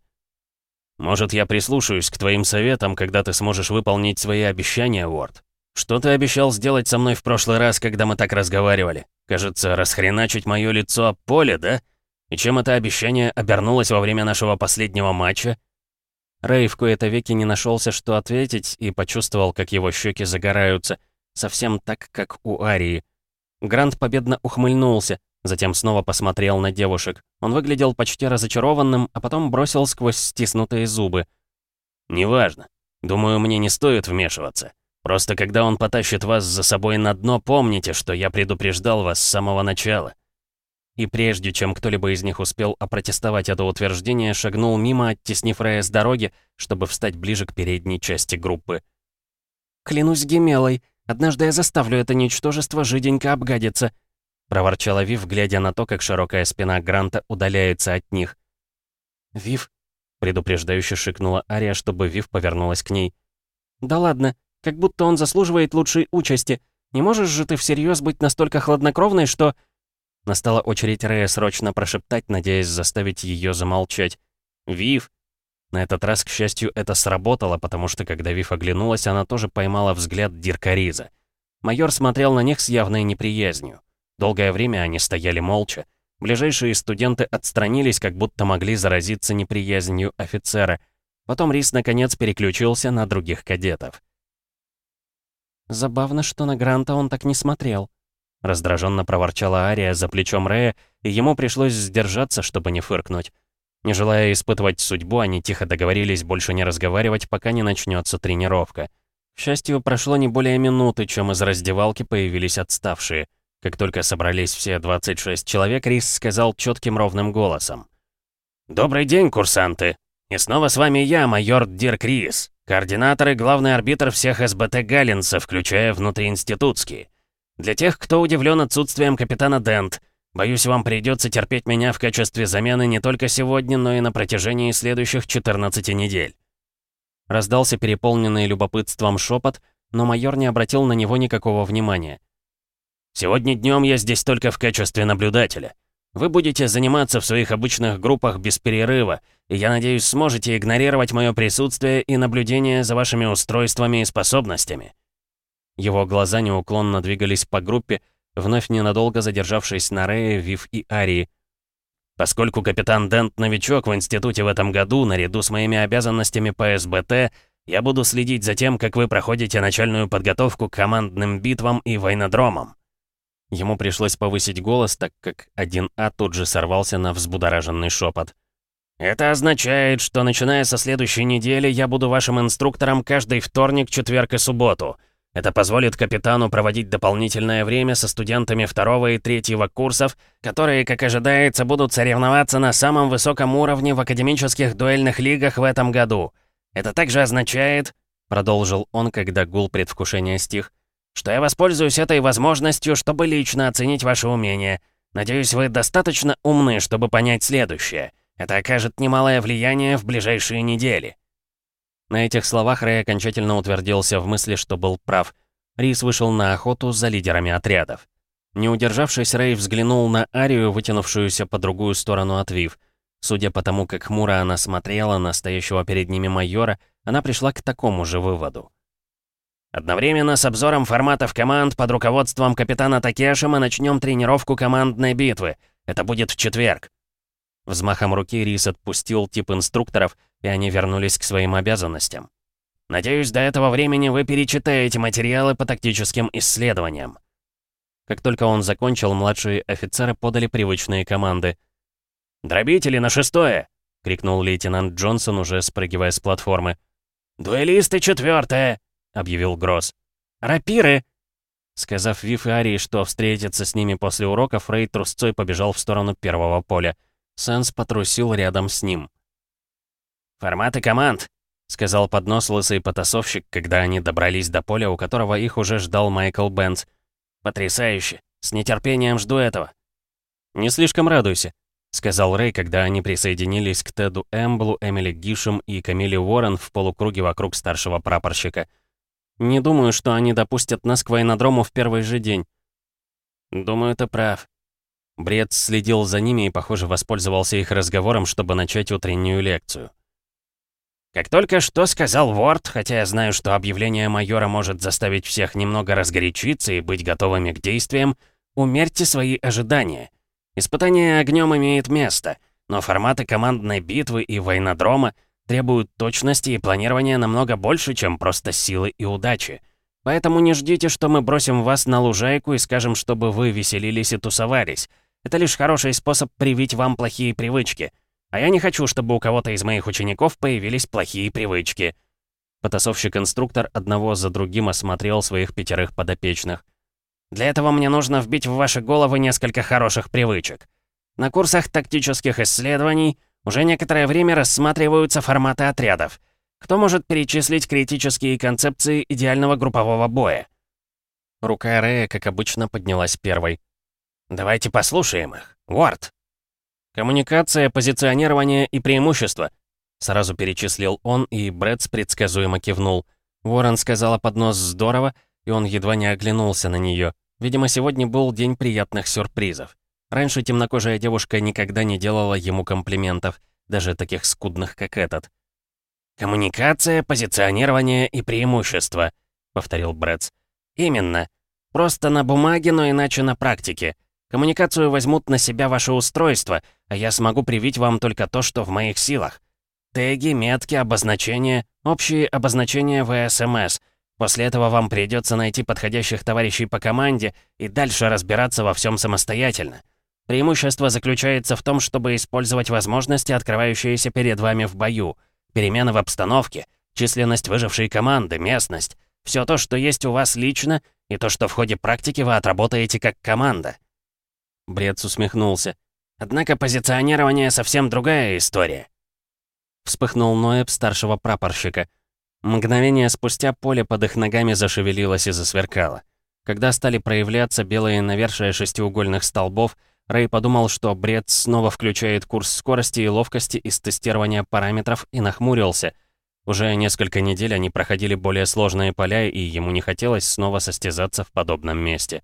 «Может, я прислушаюсь к твоим советам, когда ты сможешь выполнить свои обещания, Уорд? Что ты обещал сделать со мной в прошлый раз, когда мы так разговаривали? Кажется, расхреначить мое лицо об поле, да? И чем это обещание обернулось во время нашего последнего матча?» Рэй в кои-то веки не нашелся, что ответить, и почувствовал, как его щеки загораются, совсем так, как у Арии. Грант победно ухмыльнулся, затем снова посмотрел на девушек. Он выглядел почти разочарованным, а потом бросил сквозь стиснутые зубы. «Неважно. Думаю, мне не стоит вмешиваться. Просто когда он потащит вас за собой на дно, помните, что я предупреждал вас с самого начала. И прежде чем кто-либо из них успел опротестовать это утверждение, шагнул мимо, оттеснив Рэя с дороги, чтобы встать ближе к передней части группы. «Клянусь Гемелой, однажды я заставлю это ничтожество жиденько обгадиться», проворчала Вив, глядя на то, как широкая спина Гранта удаляется от них. «Вив», — предупреждающе шикнула Ария, чтобы Вив повернулась к ней. «Да ладно, как будто он заслуживает лучшей участи. Не можешь же ты всерьез быть настолько хладнокровной, что...» Настала очередь Рэя срочно прошептать, надеясь заставить ее замолчать. «Вив!» На этот раз, к счастью, это сработало, потому что, когда Вив оглянулась, она тоже поймала взгляд Дирка Риза. Майор смотрел на них с явной неприязнью. Долгое время они стояли молча. Ближайшие студенты отстранились, как будто могли заразиться неприязнью офицера. Потом Рис наконец переключился на других кадетов. «Забавно, что на Гранта он так не смотрел», Раздраженно проворчала Ария за плечом Рея, и ему пришлось сдержаться, чтобы не фыркнуть. Не желая испытывать судьбу, они тихо договорились больше не разговаривать, пока не начнется тренировка. К счастью, прошло не более минуты, чем из раздевалки появились отставшие. Как только собрались все 26 человек, Рис сказал четким ровным голосом. «Добрый день, курсанты! И снова с вами я, майор Дирк Рис, координатор и главный арбитр всех СБТ Галлинса, включая внутриинститутские. Для тех, кто удивлен отсутствием капитана Дент, боюсь, вам придется терпеть меня в качестве замены не только сегодня, но и на протяжении следующих 14 недель». Раздался переполненный любопытством шепот, но майор не обратил на него никакого внимания. «Сегодня днем я здесь только в качестве наблюдателя. Вы будете заниматься в своих обычных группах без перерыва, и я надеюсь, сможете игнорировать мое присутствие и наблюдение за вашими устройствами и способностями. Его глаза неуклонно двигались по группе, вновь ненадолго задержавшись на Рее, Вив и Арии. «Поскольку капитан Дент новичок в институте в этом году, наряду с моими обязанностями по СБТ, я буду следить за тем, как вы проходите начальную подготовку к командным битвам и войнодромам». Ему пришлось повысить голос, так как один а тут же сорвался на взбудораженный шепот. Это означает, что начиная со следующей недели я буду вашим инструктором каждый вторник, четверг и субботу. Это позволит капитану проводить дополнительное время со студентами второго и третьего курсов, которые, как ожидается, будут соревноваться на самом высоком уровне в академических дуэльных лигах в этом году. Это также означает, продолжил он, когда гул предвкушения стих, что я воспользуюсь этой возможностью, чтобы лично оценить ваши умения. Надеюсь, вы достаточно умны, чтобы понять следующее. Это окажет немалое влияние в ближайшие недели. На этих словах Рэй окончательно утвердился в мысли, что был прав. Рис вышел на охоту за лидерами отрядов. Не удержавшись, Рэй взглянул на Арию, вытянувшуюся по другую сторону от Вив. Судя по тому, как хмуро она смотрела на стоящего перед ними майора, она пришла к такому же выводу. Одновременно с обзором форматов команд под руководством капитана Такеши мы начнем тренировку командной битвы. Это будет в четверг. Взмахом руки Рис отпустил тип инструкторов, и они вернулись к своим обязанностям. Надеюсь, до этого времени вы перечитаете материалы по тактическим исследованиям. Как только он закончил, младшие офицеры подали привычные команды. «Дробители на шестое!» — крикнул лейтенант Джонсон, уже спрыгивая с платформы. «Дуэлисты четвертое!» — объявил Гросс. «Рапиры!» Сказав Вив и Арии, что встретится с ними после урока, Фрей трусцой побежал в сторону первого поля. Сенс потрусил рядом с ним. «Форматы команд», — сказал под нос лысый потасовщик, когда они добрались до поля, у которого их уже ждал Майкл Бенц. «Потрясающе! С нетерпением жду этого!» «Не слишком радуйся», — сказал Рэй, когда они присоединились к Теду Эмблу, Эмили Гишем и Камиле Уоррен в полукруге вокруг старшего прапорщика. «Не думаю, что они допустят нас к военнодрому в первый же день». «Думаю, ты прав». Бред следил за ними и, похоже, воспользовался их разговором, чтобы начать утреннюю лекцию. Как только что сказал Ворд, хотя я знаю, что объявление майора может заставить всех немного разгорячиться и быть готовыми к действиям, умерьте свои ожидания. Испытание огнем имеет место, но форматы командной битвы и войнодрома требуют точности и планирования намного больше, чем просто силы и удачи. Поэтому не ждите, что мы бросим вас на лужайку и скажем, чтобы вы веселились и тусовались. Это лишь хороший способ привить вам плохие привычки — а я не хочу, чтобы у кого-то из моих учеников появились плохие привычки». Потасовщик-инструктор одного за другим осмотрел своих пятерых подопечных. «Для этого мне нужно вбить в ваши головы несколько хороших привычек. На курсах тактических исследований уже некоторое время рассматриваются форматы отрядов. Кто может перечислить критические концепции идеального группового боя?» Рука Рэя, как обычно, поднялась первой. «Давайте послушаем их. Уорд, «Коммуникация, позиционирование и преимущество», — сразу перечислил он, и Брэдс предсказуемо кивнул. Ворон сказала под нос «здорово», и он едва не оглянулся на нее. Видимо, сегодня был день приятных сюрпризов. Раньше темнокожая девушка никогда не делала ему комплиментов, даже таких скудных, как этот. «Коммуникация, позиционирование и преимущество», — повторил Брэдс. «Именно. Просто на бумаге, но иначе на практике. Коммуникацию возьмут на себя ваше устройство, а я смогу привить вам только то, что в моих силах. Теги, метки, обозначения, общие обозначения ВСМС. После этого вам придется найти подходящих товарищей по команде и дальше разбираться во всем самостоятельно. Преимущество заключается в том, чтобы использовать возможности, открывающиеся перед вами в бою, перемены в обстановке, численность выжившей команды, местность, все то, что есть у вас лично, и то, что в ходе практики вы отработаете как команда. Брец усмехнулся. «Однако позиционирование совсем другая история». Вспыхнул Ноэб старшего прапорщика. Мгновение спустя поле под их ногами зашевелилось и засверкало. Когда стали проявляться белые навершия шестиугольных столбов, Рэй подумал, что бред снова включает курс скорости и ловкости из тестирования параметров и нахмурился. Уже несколько недель они проходили более сложные поля, и ему не хотелось снова состязаться в подобном месте.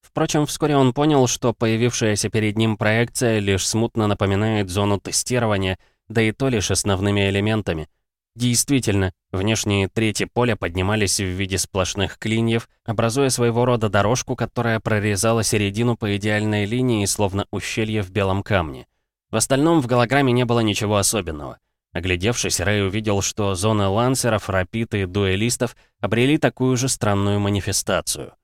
Впрочем, вскоре он понял, что появившаяся перед ним проекция лишь смутно напоминает зону тестирования, да и то лишь основными элементами. Действительно, внешние трети поля поднимались в виде сплошных клиньев, образуя своего рода дорожку, которая прорезала середину по идеальной линии, словно ущелье в белом камне. В остальном в голограмме не было ничего особенного. Оглядевшись, Рэй увидел, что зоны лансеров, рапид и дуэлистов обрели такую же странную манифестацию.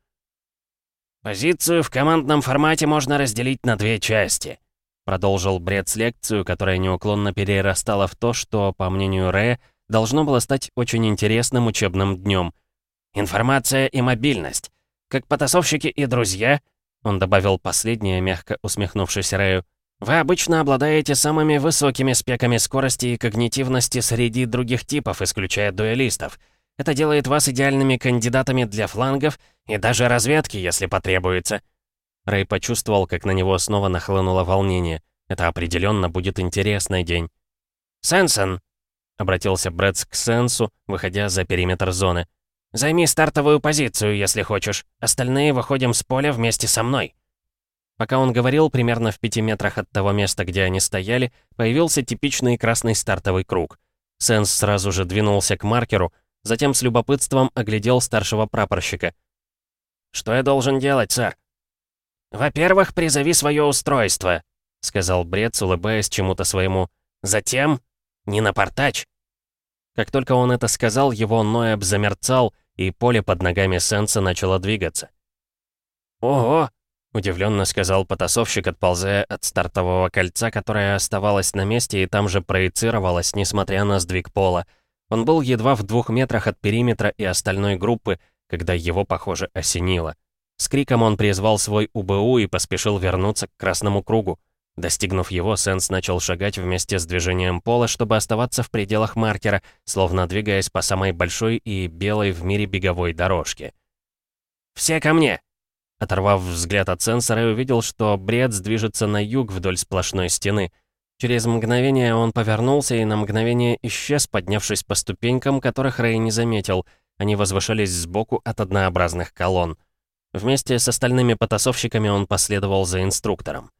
Позицию в командном формате можно разделить на две части. продолжил Брец лекцию, которая неуклонно перерастала в то, что, по мнению Рэя, должно было стать очень интересным учебным днем. «Информация и мобильность. Как потасовщики и друзья», он добавил последнее, мягко усмехнувшись Рэю, «вы обычно обладаете самыми высокими спеками скорости и когнитивности среди других типов, исключая дуэлистов. Это делает вас идеальными кандидатами для флангов и даже разведки, если потребуется». Рэй почувствовал, как на него снова нахлынуло волнение. Это определенно будет интересный день. «Сенсен!» — обратился Брэдс к Сенсу, выходя за периметр зоны. «Займи стартовую позицию, если хочешь. Остальные выходим с поля вместе со мной». Пока он говорил, примерно в пяти метрах от того места, где они стояли, появился типичный красный стартовый круг. Сенс сразу же двинулся к маркеру, затем с любопытством оглядел старшего прапорщика. «Что я должен делать, сэр?» «Во-первых, призови свое устройство», — сказал Брец, улыбаясь чему-то своему. «Затем не напортач!» Как только он это сказал, его Ноэб замерцал, и поле под ногами Сенса начало двигаться. «Ого!» — удивленно сказал потасовщик, отползая от стартового кольца, которое оставалось на месте и там же проецировалось, несмотря на сдвиг пола. Он был едва в двух метрах от периметра и остальной группы, когда его, похоже, осенило. С криком он призвал свой УБУ и поспешил вернуться к красному кругу. Достигнув его, Сенс начал шагать вместе с движением пола, чтобы оставаться в пределах маркера, словно двигаясь по самой большой и белой в мире беговой дорожке. «Все ко мне!» Оторвав взгляд от сенсора, увидел, что бред движется на юг вдоль сплошной стены. Через мгновение он повернулся и на мгновение исчез, поднявшись по ступенькам, которых Рэй не заметил. Они возвышались сбоку от однообразных колонн. Вместе с остальными потасовщиками он последовал за инструктором.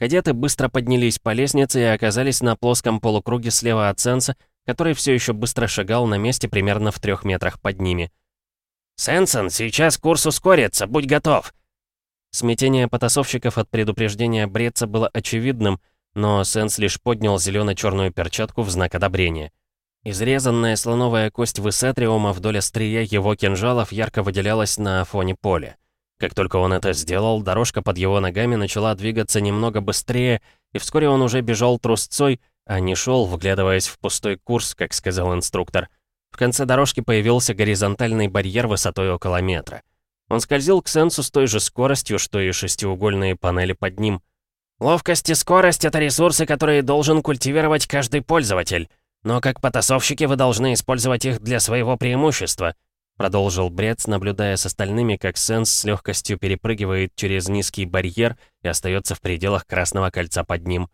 Кадеты быстро поднялись по лестнице и оказались на плоском полукруге слева от Сенса, который все еще быстро шагал на месте примерно в трех метрах под ними. «Сенсен, сейчас курс ускорится, будь готов!» Смятение потасовщиков от предупреждения Бреца было очевидным, но Сенс лишь поднял зелено-черную перчатку в знак одобрения. Изрезанная слоновая кость высетриума вдоль острия его кинжалов ярко выделялась на фоне поля. Как только он это сделал, дорожка под его ногами начала двигаться немного быстрее, и вскоре он уже бежал трусцой, а не шел, вглядываясь в пустой курс, как сказал инструктор. В конце дорожки появился горизонтальный барьер высотой около метра. Он скользил к сенсу с той же скоростью, что и шестиугольные панели под ним. «Ловкость и скорость — это ресурсы, которые должен культивировать каждый пользователь. Но как потасовщики вы должны использовать их для своего преимущества», Продолжил Брец, наблюдая с остальными, как Сенс с легкостью перепрыгивает через низкий барьер и остается в пределах красного кольца под ним.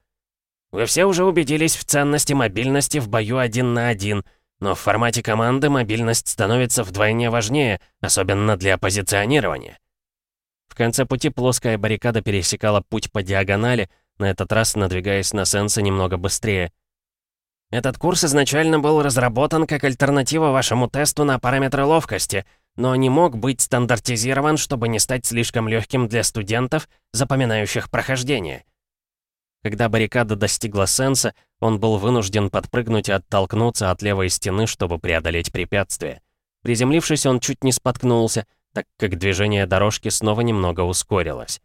«Вы все уже убедились в ценности мобильности в бою один на один, но в формате команды мобильность становится вдвойне важнее, особенно для позиционирования». В конце пути плоская баррикада пересекала путь по диагонали, на этот раз надвигаясь на Сенса немного быстрее — этот курс изначально был разработан как альтернатива вашему тесту на параметры ловкости, но не мог быть стандартизирован, чтобы не стать слишком легким для студентов, запоминающих прохождение. Когда баррикада достигла сенса, он был вынужден подпрыгнуть и оттолкнуться от левой стены, чтобы преодолеть препятствие. Приземлившись, он чуть не споткнулся, так как движение дорожки снова немного ускорилось.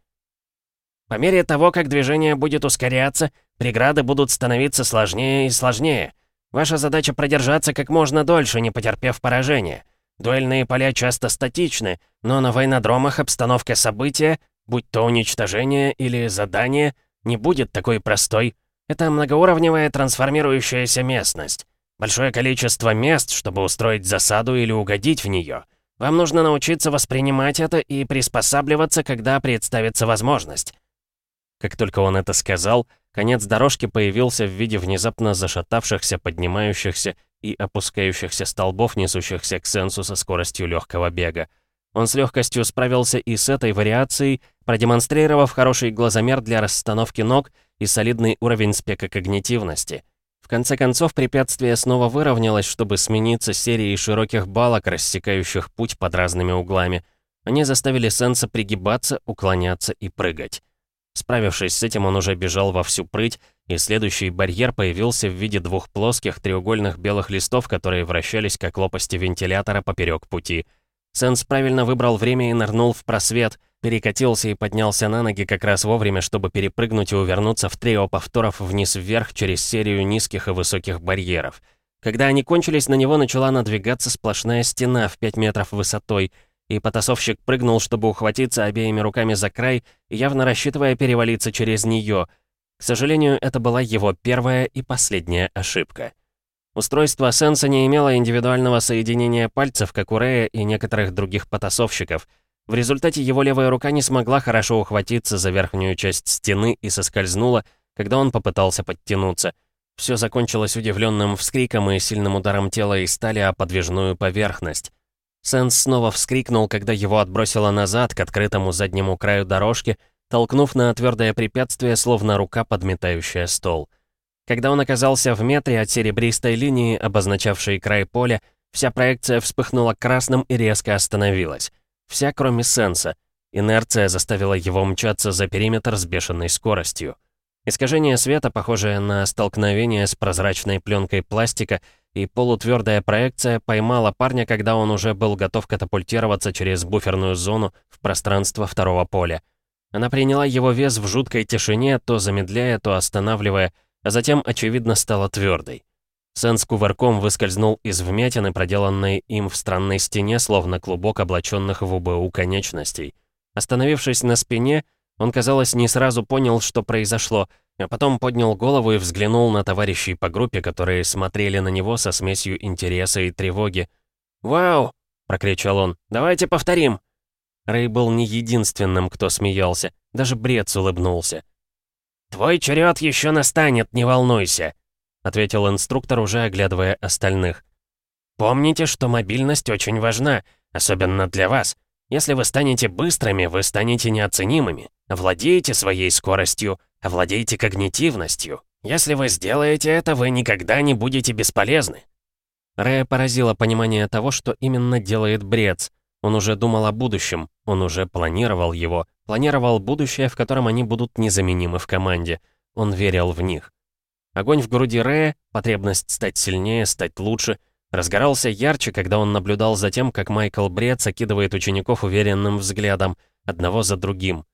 По мере того, как движение будет ускоряться, преграды будут становиться сложнее и сложнее. Ваша задача продержаться как можно дольше, не потерпев поражения. Дуэльные поля часто статичны, но на войнодромах обстановка события, будь то уничтожение или задание, не будет такой простой. Это многоуровневая трансформирующаяся местность. Большое количество мест, чтобы устроить засаду или угодить в нее. Вам нужно научиться воспринимать это и приспосабливаться, когда представится возможность. Как только он это сказал, конец дорожки появился в виде внезапно зашатавшихся, поднимающихся и опускающихся столбов, несущихся к сенсу со скоростью легкого бега. Он с легкостью справился и с этой вариацией, продемонстрировав хороший глазомер для расстановки ног и солидный уровень спека когнитивности. В конце концов, препятствие снова выровнялось, чтобы смениться серией широких балок, рассекающих путь под разными углами. Они заставили Сенса пригибаться, уклоняться и прыгать. Справившись с этим, он уже бежал во всю прыть, и следующий барьер появился в виде двух плоских треугольных белых листов, которые вращались как лопасти вентилятора поперек пути. Сенс правильно выбрал время и нырнул в просвет, перекатился и поднялся на ноги как раз вовремя, чтобы перепрыгнуть и увернуться в трио повторов вниз-вверх через серию низких и высоких барьеров. Когда они кончились, на него начала надвигаться сплошная стена в 5 метров высотой, и потасовщик прыгнул, чтобы ухватиться обеими руками за край, явно рассчитывая перевалиться через нее. К сожалению, это была его первая и последняя ошибка. Устройство Сенса не имело индивидуального соединения пальцев, как у Рея и некоторых других потасовщиков. В результате его левая рука не смогла хорошо ухватиться за верхнюю часть стены и соскользнула, когда он попытался подтянуться. Все закончилось удивленным вскриком и сильным ударом тела и стали о подвижную поверхность. Сенс снова вскрикнул, когда его отбросило назад к открытому заднему краю дорожки, толкнув на твердое препятствие, словно рука, подметающая стол. Когда он оказался в метре от серебристой линии, обозначавшей край поля, вся проекция вспыхнула красным и резко остановилась. Вся, кроме Сенса. Инерция заставила его мчаться за периметр с бешеной скоростью. Искажение света, похожее на столкновение с прозрачной пленкой пластика, и полутвердая проекция поймала парня, когда он уже был готов катапультироваться через буферную зону в пространство второго поля. Она приняла его вес в жуткой тишине, то замедляя, то останавливая, а затем, очевидно, стала твердой. Сэн с кувырком выскользнул из вмятины, проделанной им в странной стене, словно клубок облаченных в УБУ конечностей. Остановившись на спине, он, казалось, не сразу понял, что произошло, а потом поднял голову и взглянул на товарищей по группе, которые смотрели на него со смесью интереса и тревоги. «Вау!» — прокричал он. «Давайте повторим!» Рэй был не единственным, кто смеялся. Даже Брец улыбнулся. «Твой черед еще настанет, не волнуйся», — ответил инструктор, уже оглядывая остальных. «Помните, что мобильность очень важна, особенно для вас. Если вы станете быстрыми, вы станете неоценимыми. Владеете своей скоростью, овладеете когнитивностью. Если вы сделаете это, вы никогда не будете бесполезны». Рэя поразило понимание того, что именно делает Брец. Он уже думал о будущем, он уже планировал его, планировал будущее, в котором они будут незаменимы в команде. Он верил в них. Огонь в груди Рэя, потребность стать сильнее, стать лучше, разгорался ярче, когда он наблюдал за тем, как Майкл Брец окидывает учеников уверенным взглядом, одного за другим.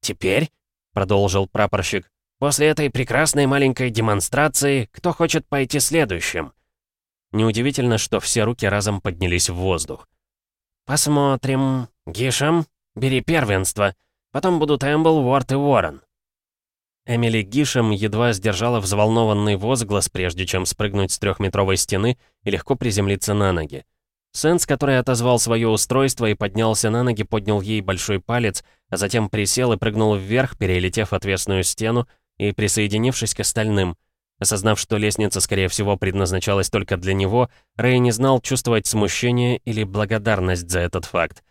«Теперь», — продолжил прапорщик, «после этой прекрасной маленькой демонстрации, кто хочет пойти следующим?» Неудивительно, что все руки разом поднялись в воздух. «Посмотрим. Гишем, бери первенство. Потом будут Эмбл, Уорд и Уоррен». Эмили Гишем едва сдержала взволнованный возглас, прежде чем спрыгнуть с трехметровой стены и легко приземлиться на ноги. Сенс, который отозвал свое устройство и поднялся на ноги, поднял ей большой палец, а затем присел и прыгнул вверх, перелетев отвесную стену и присоединившись к остальным — Осознав, что лестница, скорее всего, предназначалась только для него, Рэй не знал, чувствовать смущение или благодарность за этот факт.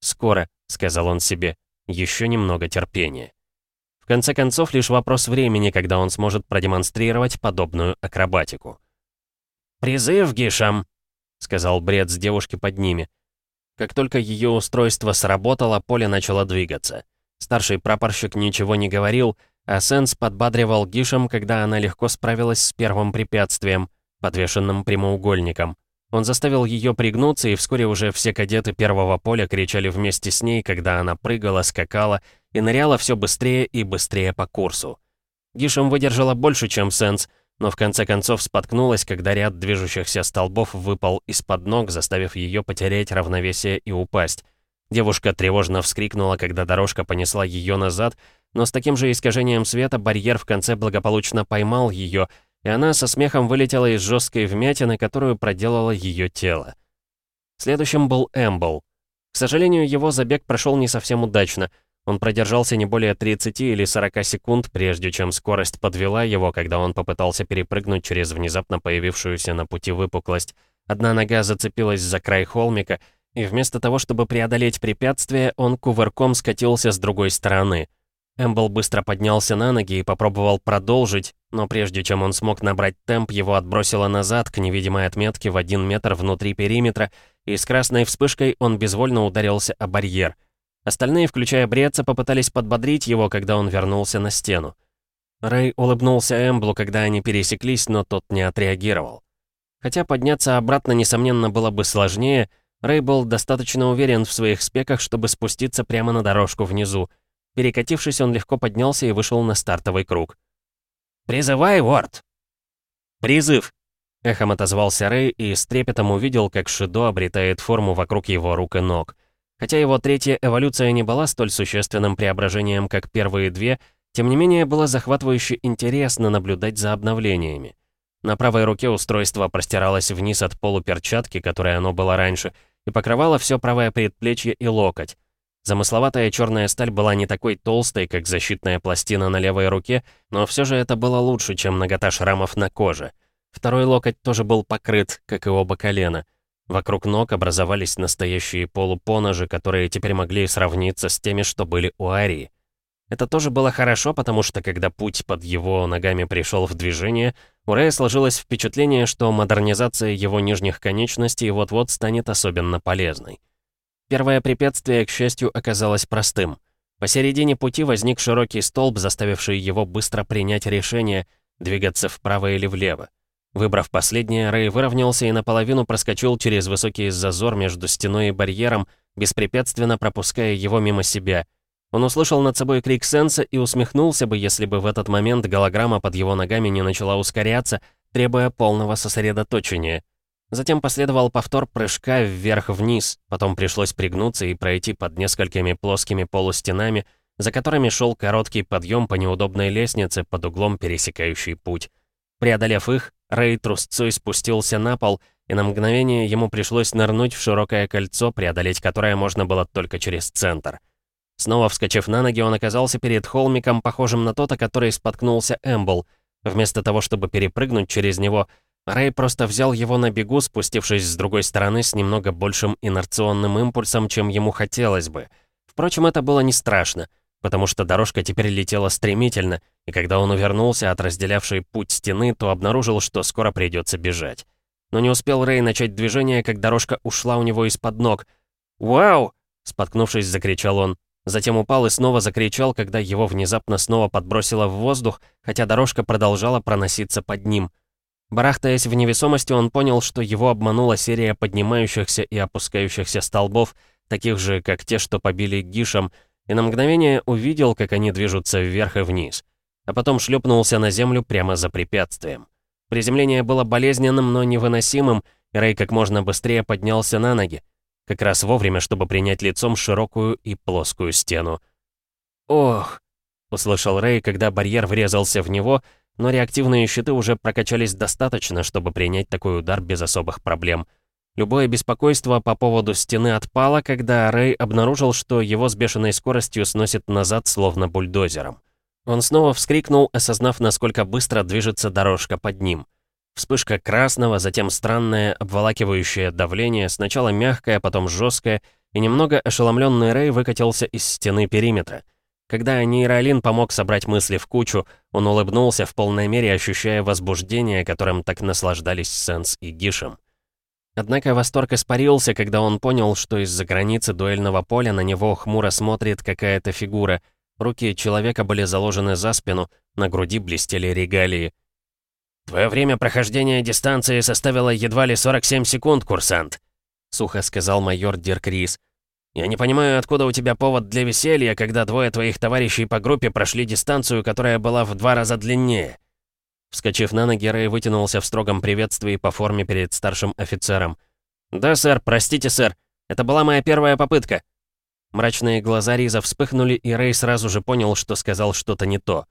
«Скоро», — сказал он себе, — «еще немного терпения». В конце концов, лишь вопрос времени, когда он сможет продемонстрировать подобную акробатику. «Призыв, Гишам», — сказал Бред с девушки под ними. Как только ее устройство сработало, поле начало двигаться. Старший прапорщик ничего не говорил, а Сенс подбадривал Гишем, когда она легко справилась с первым препятствием, подвешенным прямоугольником. Он заставил ее пригнуться, и вскоре уже все кадеты первого поля кричали вместе с ней, когда она прыгала, скакала и ныряла все быстрее и быстрее по курсу. Гишем выдержала больше, чем Сенс, но в конце концов споткнулась, когда ряд движущихся столбов выпал из-под ног, заставив ее потерять равновесие и упасть. Девушка тревожно вскрикнула, когда дорожка понесла ее назад, но с таким же искажением света барьер в конце благополучно поймал ее, и она со смехом вылетела из жесткой вмятины, которую проделало ее тело. Следующим был Эмбл. К сожалению, его забег прошел не совсем удачно. Он продержался не более 30 или 40 секунд, прежде чем скорость подвела его, когда он попытался перепрыгнуть через внезапно появившуюся на пути выпуклость. Одна нога зацепилась за край холмика, и вместо того, чтобы преодолеть препятствие, он кувырком скатился с другой стороны — Эмбл быстро поднялся на ноги и попробовал продолжить, но прежде чем он смог набрать темп, его отбросило назад к невидимой отметке в один метр внутри периметра, и с красной вспышкой он безвольно ударился о барьер. Остальные, включая Бреца, попытались подбодрить его, когда он вернулся на стену. Рэй улыбнулся Эмблу, когда они пересеклись, но тот не отреагировал. Хотя подняться обратно, несомненно, было бы сложнее, Рэй был достаточно уверен в своих спеках, чтобы спуститься прямо на дорожку внизу. Перекатившись, он легко поднялся и вышел на стартовый круг. «Призывай, Уорд!» «Призыв!» — эхом отозвался Рэй и с трепетом увидел, как Шидо обретает форму вокруг его рук и ног. Хотя его третья эволюция не была столь существенным преображением, как первые две, тем не менее было захватывающе интересно наблюдать за обновлениями. На правой руке устройство простиралось вниз от полуперчатки, которой оно было раньше, и покрывало все правое предплечье и локоть. Замысловатая черная сталь была не такой толстой, как защитная пластина на левой руке, но все же это было лучше, чем нагота шрамов на коже. Второй локоть тоже был покрыт, как и оба колена. Вокруг ног образовались настоящие полупоножи, которые теперь могли сравниться с теми, что были у Арии. Это тоже было хорошо, потому что когда путь под его ногами пришел в движение, у Рэя сложилось впечатление, что модернизация его нижних конечностей вот-вот станет особенно полезной. Первое препятствие, к счастью, оказалось простым. Посередине пути возник широкий столб, заставивший его быстро принять решение, двигаться вправо или влево. Выбрав последнее, Рэй выровнялся и наполовину проскочил через высокий зазор между стеной и барьером, беспрепятственно пропуская его мимо себя — он услышал над собой крик Сенса и усмехнулся бы, если бы в этот момент голограмма под его ногами не начала ускоряться, требуя полного сосредоточения. Затем последовал повтор прыжка вверх-вниз, потом пришлось пригнуться и пройти под несколькими плоскими полустенами, за которыми шел короткий подъем по неудобной лестнице под углом пересекающий путь. Преодолев их, Рэй трусцой спустился на пол, и на мгновение ему пришлось нырнуть в широкое кольцо, преодолеть которое можно было только через центр. Снова вскочив на ноги, он оказался перед холмиком, похожим на тот, о который споткнулся Эмбл. Вместо того, чтобы перепрыгнуть через него, Рэй просто взял его на бегу, спустившись с другой стороны с немного большим инерционным импульсом, чем ему хотелось бы. Впрочем, это было не страшно, потому что дорожка теперь летела стремительно, и когда он увернулся от разделявшей путь стены, то обнаружил, что скоро придется бежать. Но не успел Рэй начать движение, как дорожка ушла у него из-под ног. «Вау!» — споткнувшись, закричал он. Затем упал и снова закричал, когда его внезапно снова подбросило в воздух, хотя дорожка продолжала проноситься под ним. Барахтаясь в невесомости, он понял, что его обманула серия поднимающихся и опускающихся столбов, таких же, как те, что побили Гишем, и на мгновение увидел, как они движутся вверх и вниз. А потом шлепнулся на землю прямо за препятствием. Приземление было болезненным, но невыносимым, и Рэй как можно быстрее поднялся на ноги как раз вовремя, чтобы принять лицом широкую и плоскую стену. «Ох!» — услышал Рэй, когда барьер врезался в него, но реактивные щиты уже прокачались достаточно, чтобы принять такой удар без особых проблем. Любое беспокойство по поводу стены отпало, когда Рэй обнаружил, что его с бешеной скоростью сносит назад, словно бульдозером. Он снова вскрикнул, осознав, насколько быстро движется дорожка под ним — Вспышка красного, затем странное обволакивающее давление, сначала мягкое, потом жесткое, и немного ошеломленный Рэй выкатился из стены периметра. Когда нейролин помог собрать мысли в кучу, он улыбнулся в полной мере, ощущая возбуждение, которым так наслаждались Сенс и Гишем. Однако восторг испарился, когда он понял, что из-за границы дуэльного поля на него хмуро смотрит какая-то фигура. Руки человека были заложены за спину, на груди блестели регалии. «Твое время прохождения дистанции составило едва ли 47 секунд, курсант», — сухо сказал майор Диркрис. «Я не понимаю, откуда у тебя повод для веселья, когда двое твоих товарищей по группе прошли дистанцию, которая была в два раза длиннее». Вскочив на ноги, Рэй вытянулся в строгом приветствии по форме перед старшим офицером. «Да, сэр, простите, сэр. Это была моя первая попытка». Мрачные глаза Риза вспыхнули, и Рэй сразу же понял, что сказал что-то не то.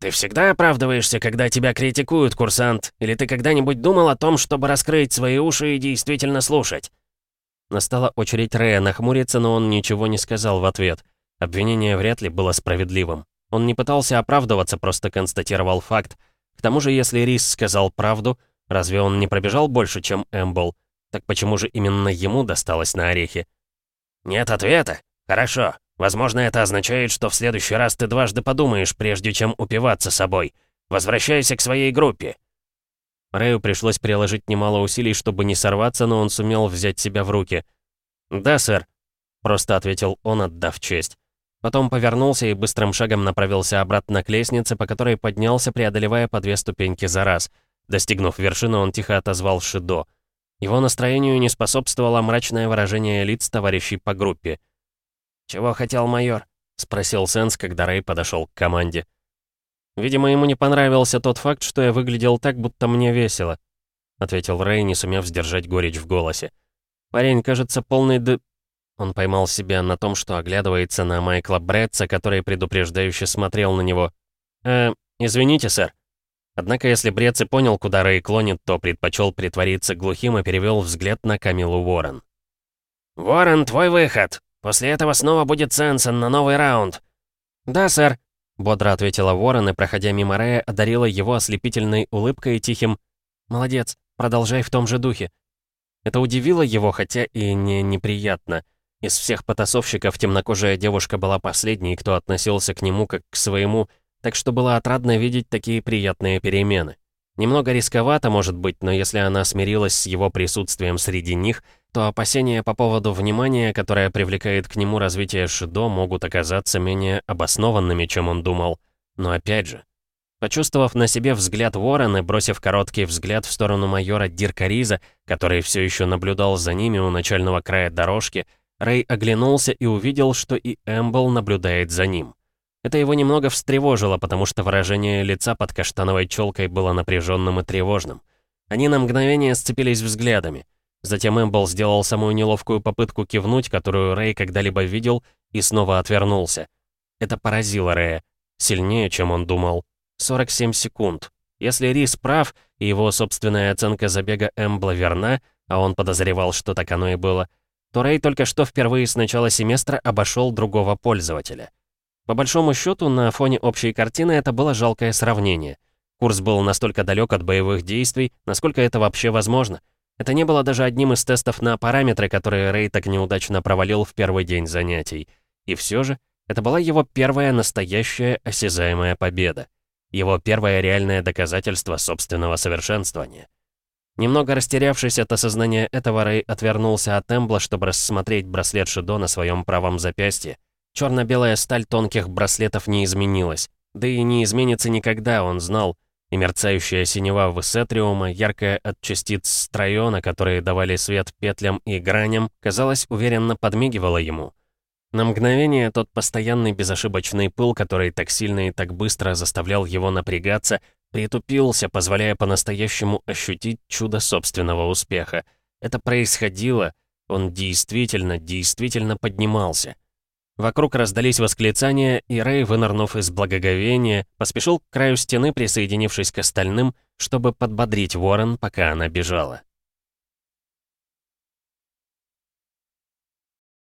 «Ты всегда оправдываешься, когда тебя критикуют, курсант? Или ты когда-нибудь думал о том, чтобы раскрыть свои уши и действительно слушать?» Настала очередь Рэя нахмуриться, но он ничего не сказал в ответ. Обвинение вряд ли было справедливым. Он не пытался оправдываться, просто констатировал факт. К тому же, если Рис сказал правду, разве он не пробежал больше, чем Эмбл? Так почему же именно ему досталось на орехи? «Нет ответа? Хорошо. Возможно, это означает, что в следующий раз ты дважды подумаешь, прежде чем упиваться собой. Возвращайся к своей группе». Рэю пришлось приложить немало усилий, чтобы не сорваться, но он сумел взять себя в руки. «Да, сэр», — просто ответил он, отдав честь. Потом повернулся и быстрым шагом направился обратно к лестнице, по которой поднялся, преодолевая по две ступеньки за раз. Достигнув вершины, он тихо отозвал Шидо. Его настроению не способствовало мрачное выражение лиц товарищей по группе. «Чего хотел майор?» — спросил Сенс, когда Рэй подошел к команде. «Видимо, ему не понравился тот факт, что я выглядел так, будто мне весело», — ответил Рэй, не сумев сдержать горечь в голосе. «Парень, кажется, полный д...» Он поймал себя на том, что оглядывается на Майкла Брэдса, который предупреждающе смотрел на него. «Э, извините, сэр». Однако, если Бретц и понял, куда Рэй клонит, то предпочел притвориться глухим и перевел взгляд на Камилу Уоррен. «Уоррен, твой выход! После этого снова будет Сенсен на новый раунд!» «Да, сэр», — бодро ответила Уоррен и, проходя мимо Рэя, одарила его ослепительной улыбкой и тихим «Молодец, продолжай в том же духе». Это удивило его, хотя и не неприятно. Из всех потасовщиков темнокожая девушка была последней, кто относился к нему как к своему, так что было отрадно видеть такие приятные перемены. Немного рисковато, может быть, но если она смирилась с его присутствием среди них, то опасения по поводу внимания, которое привлекает к нему развитие Шидо, могут оказаться менее обоснованными, чем он думал. Но опять же, Почувствовав на себе взгляд Ворона, бросив короткий взгляд в сторону майора Дирка Риза, который все еще наблюдал за ними у начального края дорожки, Рэй оглянулся и увидел, что и Эмбл наблюдает за ним. Это его немного встревожило, потому что выражение лица под каштановой челкой было напряженным и тревожным. Они на мгновение сцепились взглядами. Затем Эмбл сделал самую неловкую попытку кивнуть, которую Рэй когда-либо видел, и снова отвернулся. Это поразило Рэя. Сильнее, чем он думал. 47 секунд. Если Рис прав, и его собственная оценка забега Эмбла верна, а он подозревал, что так оно и было, то Рэй только что впервые с начала семестра обошел другого пользователя. По большому счету, на фоне общей картины это было жалкое сравнение. Курс был настолько далек от боевых действий, насколько это вообще возможно. Это не было даже одним из тестов на параметры, которые Рэй так неудачно провалил в первый день занятий. И все же, это была его первая настоящая осязаемая победа. Его первое реальное доказательство собственного совершенствования. Немного растерявшись от осознания этого, Рэй отвернулся от Эмбла, чтобы рассмотреть браслет Шидо на своем правом запястье. Черно-белая сталь тонких браслетов не изменилась. Да и не изменится никогда, он знал. И мерцающая синева высетриума, яркая от частиц стройона, которые давали свет петлям и граням, казалось, уверенно подмигивала ему. На мгновение тот постоянный безошибочный пыл, который так сильно и так быстро заставлял его напрягаться, притупился, позволяя по-настоящему ощутить чудо собственного успеха. Это происходило, он действительно, действительно поднимался. Вокруг раздались восклицания, и Рэй, вынырнув из благоговения, поспешил к краю стены, присоединившись к остальным, чтобы подбодрить Ворон, пока она бежала.